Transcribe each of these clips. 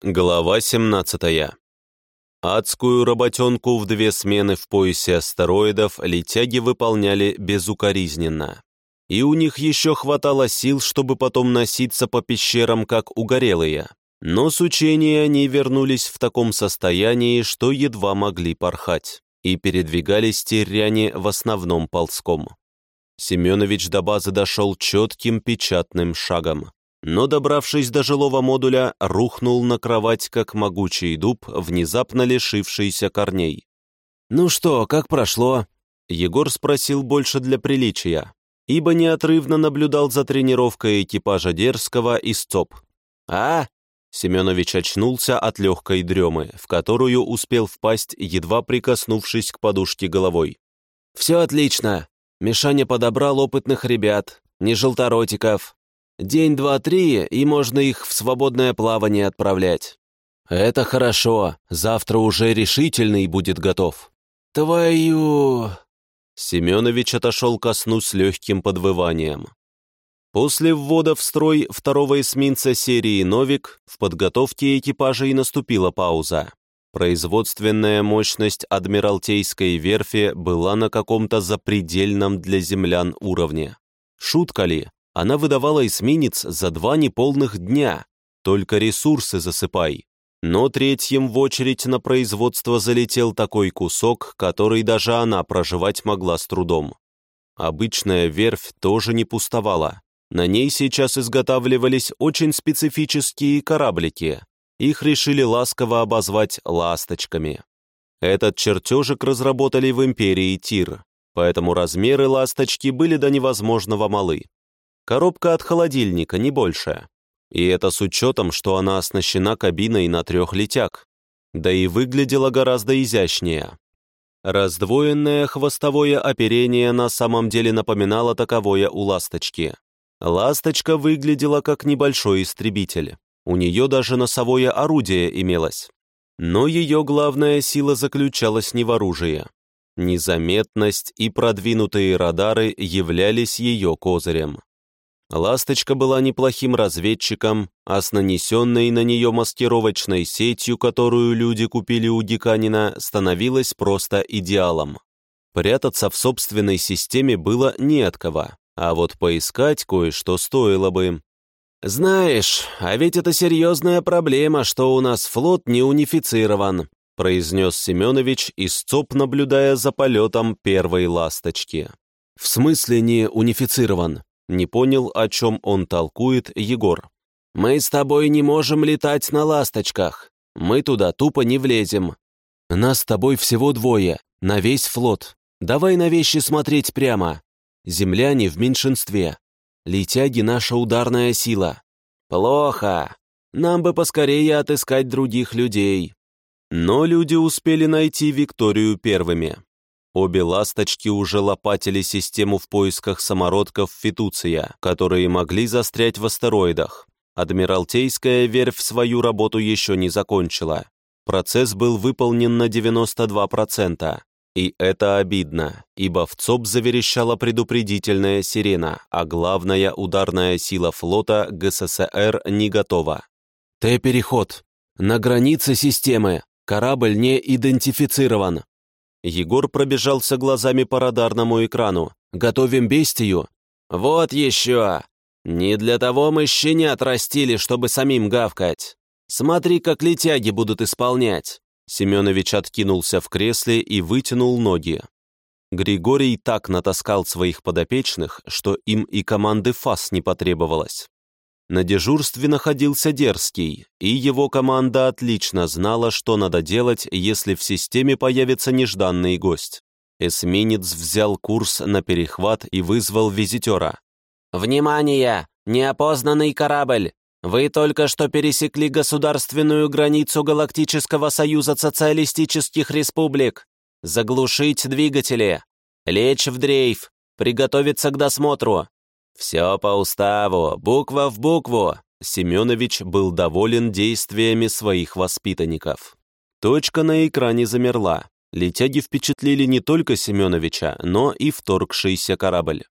Глава 17. Адскую работенку в две смены в поясе астероидов летяги выполняли безукоризненно. И у них еще хватало сил, чтобы потом носиться по пещерам, как угорелые. Но с учения они вернулись в таком состоянии, что едва могли порхать, и передвигались теряне в основном ползком. Семенович до базы дошел четким печатным шагом но, добравшись до жилого модуля, рухнул на кровать, как могучий дуб, внезапно лишившийся корней. «Ну что, как прошло?» Егор спросил больше для приличия, ибо неотрывно наблюдал за тренировкой экипажа Дерзкого и СЦОП. «А?» Семенович очнулся от легкой дремы, в которую успел впасть, едва прикоснувшись к подушке головой. «Все отлично. Мишаня подобрал опытных ребят, не желторотиков, День, два, три, и можно их в свободное плавание отправлять. Это хорошо, завтра уже решительный будет готов. Твою... Семенович отошел ко сну с легким подвыванием. После ввода в строй второго эсминца серии «Новик» в подготовке экипажа и наступила пауза. Производственная мощность Адмиралтейской верфи была на каком-то запредельном для землян уровне. Шутка ли? Она выдавала эсминец за два неполных дня. Только ресурсы засыпай. Но третьим в очередь на производство залетел такой кусок, который даже она проживать могла с трудом. Обычная верфь тоже не пустовала. На ней сейчас изготавливались очень специфические кораблики. Их решили ласково обозвать «ласточками». Этот чертежик разработали в империи Тир, поэтому размеры ласточки были до невозможного малы. Коробка от холодильника, не больше. И это с учетом, что она оснащена кабиной на трех летяг. Да и выглядела гораздо изящнее. Раздвоенное хвостовое оперение на самом деле напоминало таковое у «Ласточки». «Ласточка» выглядела как небольшой истребитель. У нее даже носовое орудие имелось. Но ее главная сила заключалась не в оружии. Незаметность и продвинутые радары являлись ее козырем. Ласточка была неплохим разведчиком, а с нанесенной на нее маскировочной сетью, которую люди купили у Диканина, становилась просто идеалом. Прятаться в собственной системе было не от кого, а вот поискать кое-что стоило бы. «Знаешь, а ведь это серьезная проблема, что у нас флот не унифицирован», произнес Семенович, истоп наблюдая за полетом первой ласточки. «В смысле не унифицирован?» Не понял, о чем он толкует Егор. «Мы с тобой не можем летать на ласточках. Мы туда тупо не влезем. Нас с тобой всего двое, на весь флот. Давай на вещи смотреть прямо. Земляне в меньшинстве. Летяги — наша ударная сила. Плохо. Нам бы поскорее отыскать других людей». Но люди успели найти Викторию первыми. Обе «Ласточки» уже лопатили систему в поисках самородков Фитуция, которые могли застрять в астероидах. Адмиралтейская верфь свою работу еще не закончила. Процесс был выполнен на 92%. И это обидно, ибо в ЦОП заверещала предупредительная сирена, а главная ударная сила флота ГССР не готова. Т-переход. На границе системы. Корабль не идентифицирован. Егор пробежался глазами по радарному экрану. «Готовим бестию?» «Вот еще! Не для того мы щенят растили, чтобы самим гавкать. Смотри, как летяги будут исполнять!» Семенович откинулся в кресле и вытянул ноги. Григорий так натаскал своих подопечных, что им и команды ФАС не потребовалось. На дежурстве находился Дерзкий, и его команда отлично знала, что надо делать, если в системе появится нежданный гость. Эсминец взял курс на перехват и вызвал визитера. «Внимание! Неопознанный корабль! Вы только что пересекли государственную границу Галактического Союза Социалистических Республик. Заглушить двигатели. Лечь в дрейф. Приготовиться к досмотру. «Все по уставу, буква в букву!» Семенович был доволен действиями своих воспитанников. Точка на экране замерла. Летяги впечатлили не только Семеновича, но и вторгшийся корабль.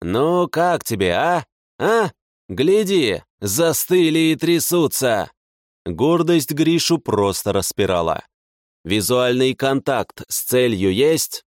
«Ну, как тебе, а? А? Гляди, застыли и трясутся! Гордость Гришу просто распирала. «Визуальный контакт с целью есть?»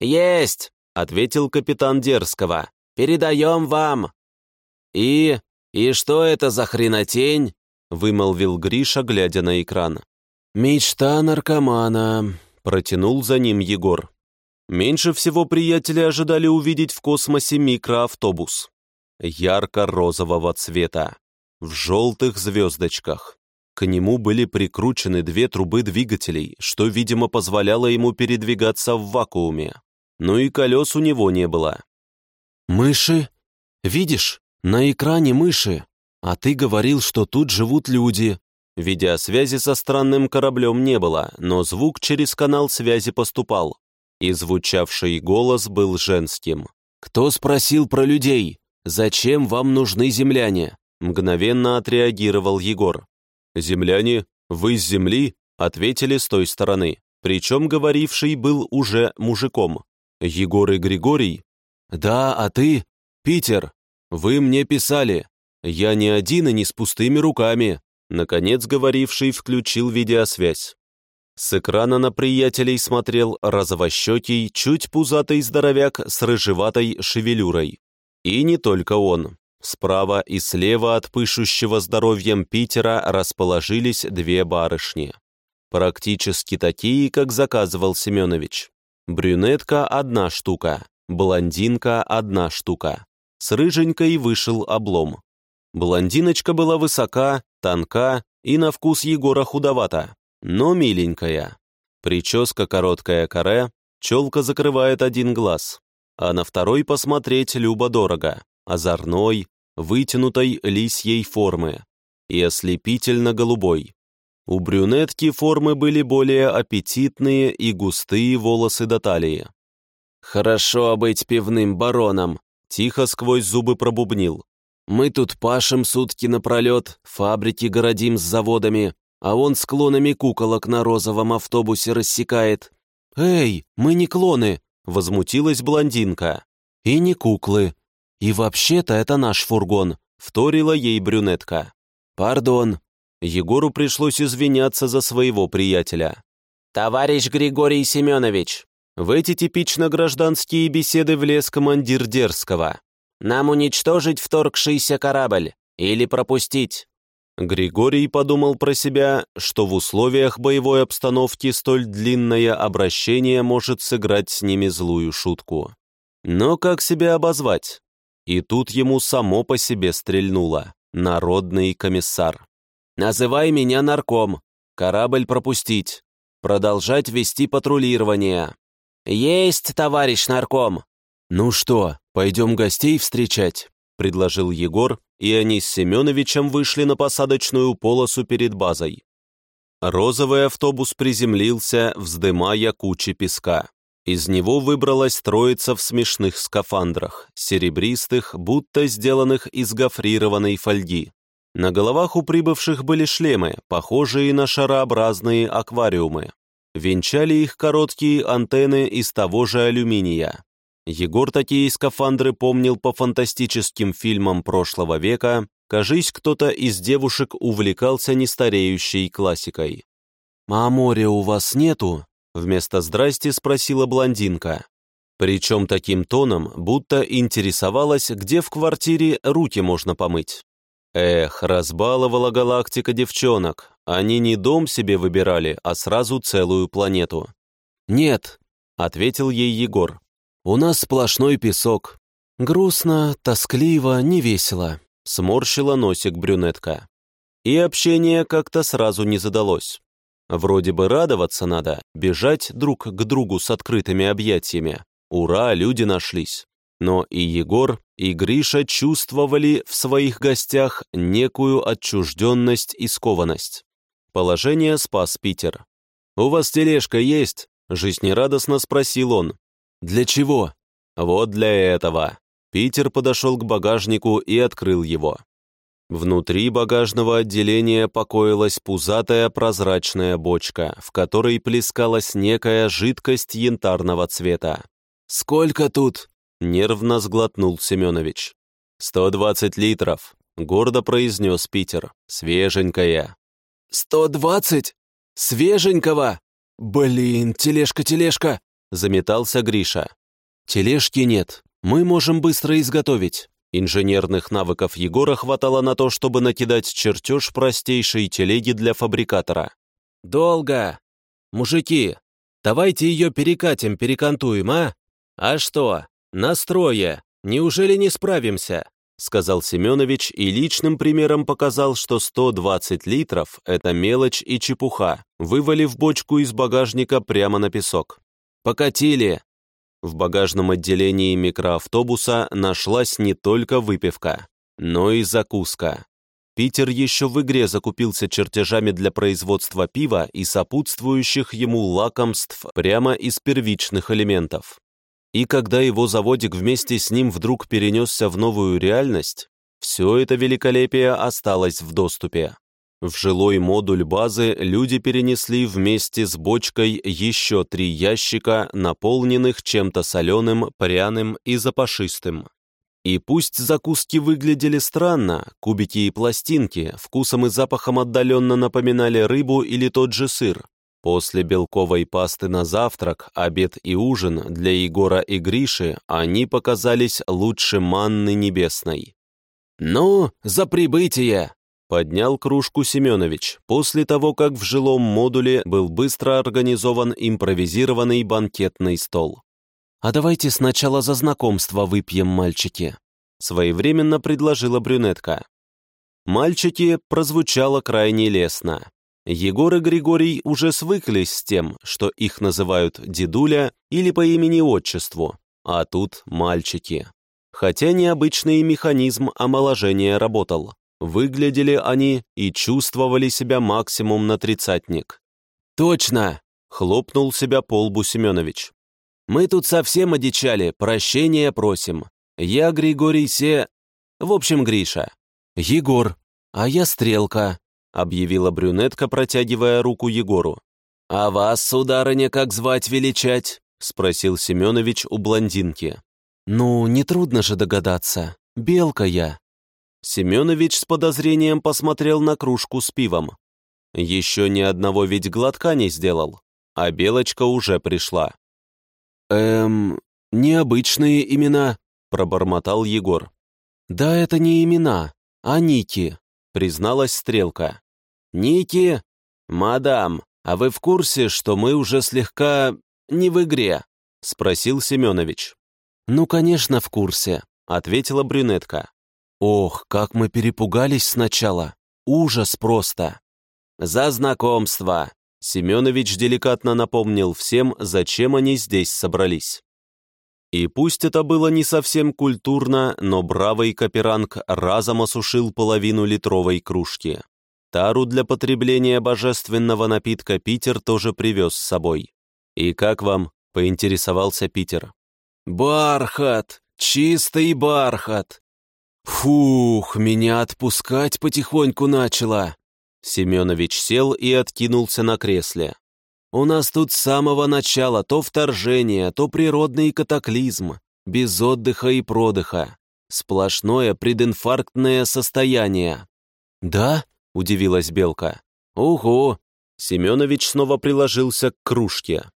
«Есть!» — ответил капитан Дерзкого. «Передаем вам!» «И... и что это за хренотень?» — вымолвил Гриша, глядя на экран. «Мечта наркомана», — протянул за ним Егор. Меньше всего приятели ожидали увидеть в космосе микроавтобус. Ярко-розового цвета, в желтых звездочках. К нему были прикручены две трубы двигателей, что, видимо, позволяло ему передвигаться в вакууме. Ну и колес у него не было. «Мыши? Видишь, на экране мыши. А ты говорил, что тут живут люди». Видеосвязи со странным кораблем не было, но звук через канал связи поступал. И звучавший голос был женским. «Кто спросил про людей? Зачем вам нужны земляне?» Мгновенно отреагировал Егор. «Земляне? Вы с земли?» Ответили с той стороны. Причем говоривший был уже мужиком. Егор и Григорий? Да, а ты? Питер. Вы мне писали. Я не один и не с пустыми руками. Наконец говоривший включил видеосвязь. С экрана на приятелей смотрел розовощекий, чуть пузатый здоровяк с рыжеватой шевелюрой. И не только он. Справа и слева от пышущего здоровьем Питера расположились две барышни. Практически такие, как заказывал Семенович. Брюнетка – одна штука, блондинка – одна штука. С рыженькой вышел облом. Блондиночка была высока, тонка и на вкус Егора худовата, но миленькая. Прическа короткая каре, челка закрывает один глаз, а на второй посмотреть любо-дорого, озорной, вытянутой лисьей формы и ослепительно-голубой. У брюнетки формы были более аппетитные и густые волосы до талии. «Хорошо быть пивным бароном», — тихо сквозь зубы пробубнил. «Мы тут пашем сутки напролет, фабрики городим с заводами, а он с клонами куколок на розовом автобусе рассекает». «Эй, мы не клоны», — возмутилась блондинка. «И не куклы. И вообще-то это наш фургон», — вторила ей брюнетка. «Пардон, Егору пришлось извиняться за своего приятеля. «Товарищ Григорий Семенович!» В эти типично гражданские беседы влез командир Дерзкого. «Нам уничтожить вторгшийся корабль или пропустить?» Григорий подумал про себя, что в условиях боевой обстановки столь длинное обращение может сыграть с ними злую шутку. Но как себя обозвать? И тут ему само по себе стрельнуло. Народный комиссар. Называй меня нарком. Корабль пропустить. Продолжать вести патрулирование. Есть, товарищ нарком. Ну что, пойдем гостей встречать? Предложил Егор, и они с Семеновичем вышли на посадочную полосу перед базой. Розовый автобус приземлился, вздымая кучи песка. Из него выбралась троица в смешных скафандрах, серебристых, будто сделанных из гофрированной фольги. На головах у прибывших были шлемы, похожие на шарообразные аквариумы. Венчали их короткие антенны из того же алюминия. Егор такие скафандры помнил по фантастическим фильмам прошлого века, кажись, кто-то из девушек увлекался нестареющей классикой. «А моря у вас нету?» — вместо «здрасти» спросила блондинка. Причем таким тоном, будто интересовалась, где в квартире руки можно помыть. Эх, разбаловала галактика девчонок. Они не дом себе выбирали, а сразу целую планету. «Нет», — ответил ей Егор. «У нас сплошной песок. Грустно, тоскливо, невесело», — сморщила носик брюнетка. И общение как-то сразу не задалось. Вроде бы радоваться надо, бежать друг к другу с открытыми объятиями. Ура, люди нашлись. Но и Егор, и Гриша чувствовали в своих гостях некую отчужденность и скованность. Положение спас Питер. «У вас тележка есть?» – жизнерадостно спросил он. «Для чего?» «Вот для этого». Питер подошел к багажнику и открыл его. Внутри багажного отделения покоилась пузатая прозрачная бочка, в которой плескалась некая жидкость янтарного цвета. «Сколько тут?» Нервно сглотнул Семенович. «Сто двадцать литров», — гордо произнес Питер. «Свеженькая». «Сто двадцать? Свеженького? Блин, тележка, тележка!» Заметался Гриша. «Тележки нет. Мы можем быстро изготовить». Инженерных навыков Егора хватало на то, чтобы накидать чертеж простейшей телеги для фабрикатора. «Долго! Мужики, давайте ее перекатим, перекантуем, а? А что, настрое, неужели не справимся?» Сказал Семенович и личным примером показал, что 120 литров – это мелочь и чепуха, вывалив бочку из багажника прямо на песок. «Покатили!» В багажном отделении микроавтобуса нашлась не только выпивка, но и закуска. Питер еще в игре закупился чертежами для производства пива и сопутствующих ему лакомств прямо из первичных элементов. И когда его заводик вместе с ним вдруг перенесся в новую реальность, все это великолепие осталось в доступе. В жилой модуль базы люди перенесли вместе с бочкой еще три ящика, наполненных чем-то соленым, пряным и запашистым. И пусть закуски выглядели странно, кубики и пластинки вкусом и запахом отдаленно напоминали рыбу или тот же сыр, После белковой пасты на завтрак, обед и ужин для Егора и Гриши они показались лучше манны небесной. «Ну, за прибытие!» — поднял кружку Семенович, после того, как в жилом модуле был быстро организован импровизированный банкетный стол. «А давайте сначала за знакомство выпьем, мальчики», — своевременно предложила брюнетка. «Мальчики» прозвучало крайне лестно. Егор и Григорий уже свыклись с тем, что их называют дедуля или по имени-отчеству, а тут мальчики. Хотя необычный механизм омоложения работал. Выглядели они и чувствовали себя максимум на тридцатник. «Точно!» — хлопнул себя по лбу Семенович. «Мы тут совсем одичали, прощения просим. Я Григорий Се... В общем, Гриша. Егор, а я Стрелка», объявила брюнетка, протягивая руку Егору. «А вас, сударыня, как звать величать?» — спросил Семенович у блондинки. «Ну, нетрудно же догадаться. Белка я». Семенович с подозрением посмотрел на кружку с пивом. Еще ни одного ведь глотка не сделал, а Белочка уже пришла. «Эм, необычные имена», — пробормотал Егор. «Да это не имена, а ники», — призналась Стрелка. «Ники? Мадам, а вы в курсе, что мы уже слегка не в игре?» — спросил Семенович. «Ну, конечно, в курсе», — ответила брюнетка. «Ох, как мы перепугались сначала! Ужас просто!» «За знакомство!» — Семенович деликатно напомнил всем, зачем они здесь собрались. И пусть это было не совсем культурно, но бравый Каперанг разом осушил половину литровой кружки. Тару для потребления божественного напитка Питер тоже привез с собой. «И как вам?» — поинтересовался Питер. «Бархат! Чистый бархат!» «Фух, меня отпускать потихоньку начала!» Семенович сел и откинулся на кресле. «У нас тут с самого начала то вторжение, то природный катаклизм, без отдыха и продыха, сплошное прединфарктное состояние». «Да?» — удивилась Белка. «Угу!» Семенович снова приложился к кружке.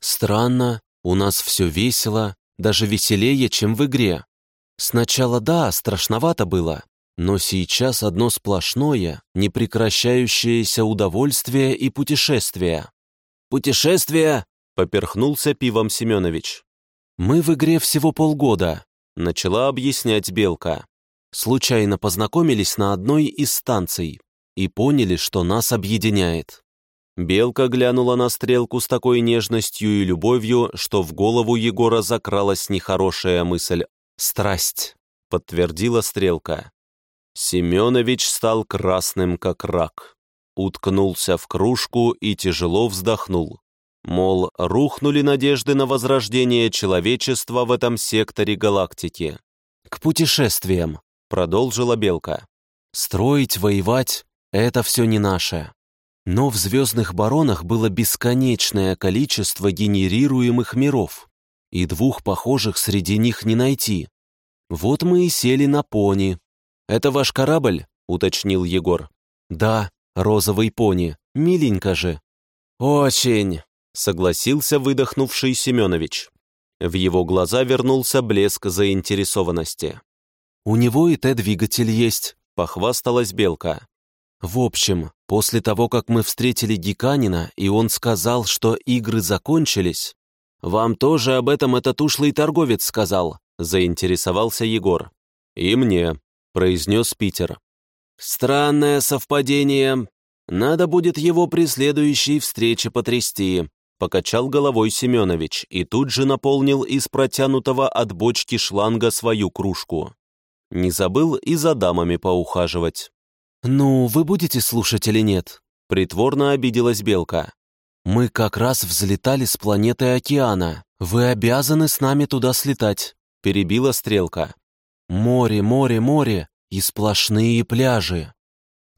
«Странно, у нас все весело, даже веселее, чем в игре. Сначала, да, страшновато было, но сейчас одно сплошное, непрекращающееся удовольствие и путешествие». «Путешествие?» — поперхнулся пивом Семенович. «Мы в игре всего полгода», — начала объяснять Белка. «Случайно познакомились на одной из станций и поняли, что нас объединяет. Белка глянула на стрелку с такой нежностью и любовью, что в голову Егора закралась нехорошая мысль «Страсть», — подтвердила стрелка. Семенович стал красным, как рак. Уткнулся в кружку и тяжело вздохнул. Мол, рухнули надежды на возрождение человечества в этом секторе галактики. «К путешествиям», — продолжила Белка. «Строить, воевать это все не наше. Но в «Звездных баронах» было бесконечное количество генерируемых миров, и двух похожих среди них не найти. Вот мы и сели на пони. «Это ваш корабль?» — уточнил Егор. «Да, розовый пони, миленько же». «Очень», — согласился выдохнувший Семенович. В его глаза вернулся блеск заинтересованности. «У него и Т-двигатель есть», — похвасталась Белка. «В общем, после того, как мы встретили Геканина, и он сказал, что игры закончились...» «Вам тоже об этом этот ушлый торговец сказал», — заинтересовался Егор. «И мне», — произнес Питер. «Странное совпадение. Надо будет его при следующей встрече потрясти», — покачал головой Семенович и тут же наполнил из протянутого от бочки шланга свою кружку. Не забыл и за дамами поухаживать. «Ну, вы будете слушать или нет?» — притворно обиделась Белка. «Мы как раз взлетали с планеты океана. Вы обязаны с нами туда слетать», — перебила Стрелка. «Море, море, море и сплошные пляжи.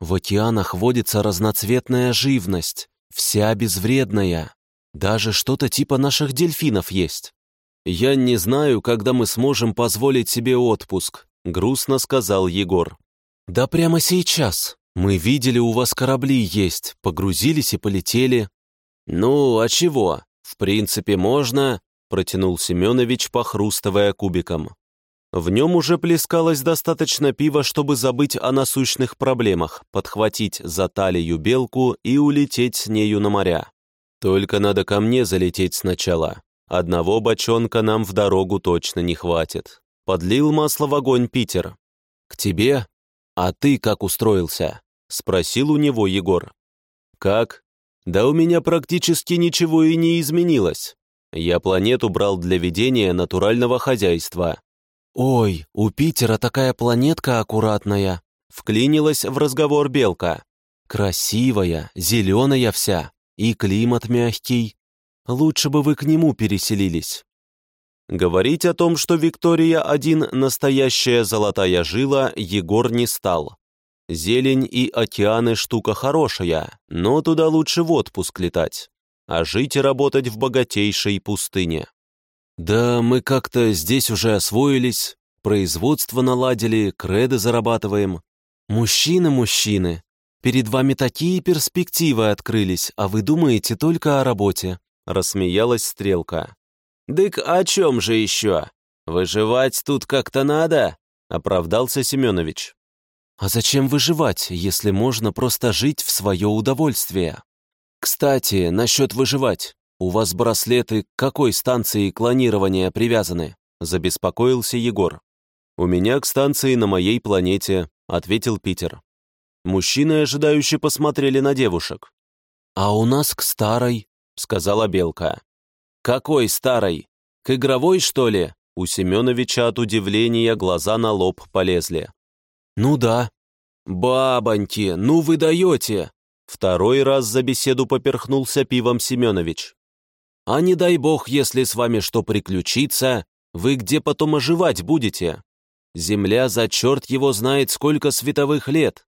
В океанах водится разноцветная живность, вся безвредная. Даже что-то типа наших дельфинов есть. «Я не знаю, когда мы сможем позволить себе отпуск», — грустно сказал Егор. «Да прямо сейчас. Мы видели, у вас корабли есть, погрузились и полетели». «Ну, а чего? В принципе, можно», — протянул Семенович, похрустывая кубиком. В нем уже плескалось достаточно пива, чтобы забыть о насущных проблемах, подхватить за талию белку и улететь с нею на моря. Только надо ко мне залететь сначала. Одного бочонка нам в дорогу точно не хватит. Подлил масло в огонь Питер. «К тебе? А ты как устроился?» — спросил у него Егор. «Как? Да у меня практически ничего и не изменилось. Я планету брал для ведения натурального хозяйства. «Ой, у Питера такая планетка аккуратная!» Вклинилась в разговор Белка. «Красивая, зеленая вся, и климат мягкий. Лучше бы вы к нему переселились». Говорить о том, что Виктория-1 настоящая золотая жила, Егор не стал. Зелень и океаны штука хорошая, но туда лучше в отпуск летать, а жить и работать в богатейшей пустыне. «Да мы как-то здесь уже освоились, производство наладили, креды зарабатываем. Мужчины, мужчины, перед вами такие перспективы открылись, а вы думаете только о работе», — рассмеялась Стрелка. «Дык о чем же еще? Выживать тут как-то надо?» — оправдался Семенович. «А зачем выживать, если можно просто жить в свое удовольствие?» «Кстати, насчет выживать. «У вас браслеты к какой станции клонирования привязаны?» — забеспокоился Егор. «У меня к станции на моей планете», — ответил Питер. Мужчины, ожидающие, посмотрели на девушек. «А у нас к старой», — сказала Белка. «Какой старой? К игровой, что ли?» У Семеновича от удивления глаза на лоб полезли. «Ну да». «Бабоньки, ну вы даете!» Второй раз за беседу поперхнулся пивом Семенович. А не дай бог, если с вами что приключится, вы где потом оживать будете? Земля за черт его знает сколько световых лет.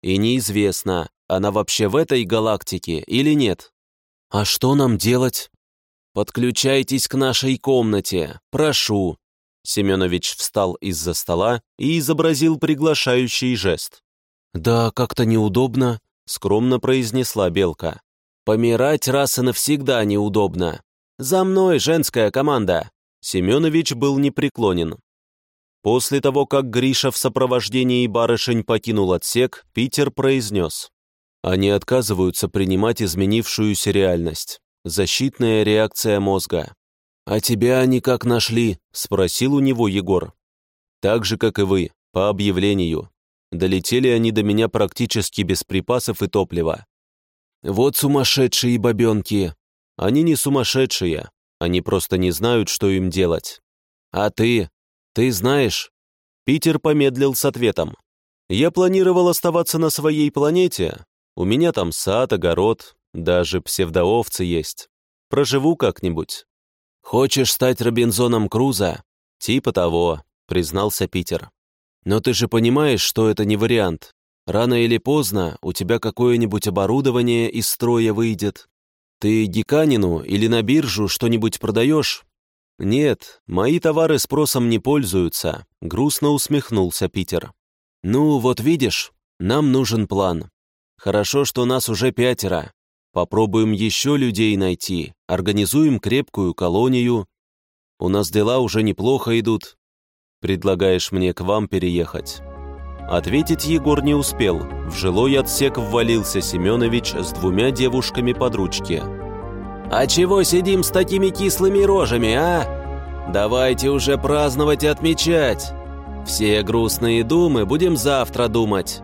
И неизвестно, она вообще в этой галактике или нет. А что нам делать? Подключайтесь к нашей комнате, прошу. Семенович встал из-за стола и изобразил приглашающий жест. «Да, как-то неудобно», — скромно произнесла Белка. Помирать раз и навсегда неудобно. За мной женская команда. Семенович был непреклонен. После того, как Гриша в сопровождении барышень покинул отсек, Питер произнес. Они отказываются принимать изменившуюся реальность. Защитная реакция мозга. «А тебя они как нашли?» — спросил у него Егор. «Так же, как и вы, по объявлению. Долетели они до меня практически без припасов и топлива. Вот сумасшедшие бабенки. Они не сумасшедшие, они просто не знают, что им делать. А ты? Ты знаешь?» Питер помедлил с ответом. «Я планировал оставаться на своей планете. У меня там сад, огород, даже псевдоовцы есть. Проживу как-нибудь». «Хочешь стать Робинзоном Круза?» «Типа того», — признался Питер. «Но ты же понимаешь, что это не вариант. Рано или поздно у тебя какое-нибудь оборудование из строя выйдет. Ты гиканину или на биржу что-нибудь продаешь? Нет, мои товары спросом не пользуются, грустно усмехнулся Питер. Ну, вот видишь, нам нужен план. Хорошо, что нас уже пятеро. Попробуем еще людей найти, организуем крепкую колонию. У нас дела уже неплохо идут. Предлагаешь мне к вам переехать?» Ответить Егор не успел. В жилой отсек ввалился Семенович с двумя девушками под ручки. «А чего сидим с такими кислыми рожами, а? Давайте уже праздновать и отмечать. Все грустные думы будем завтра думать.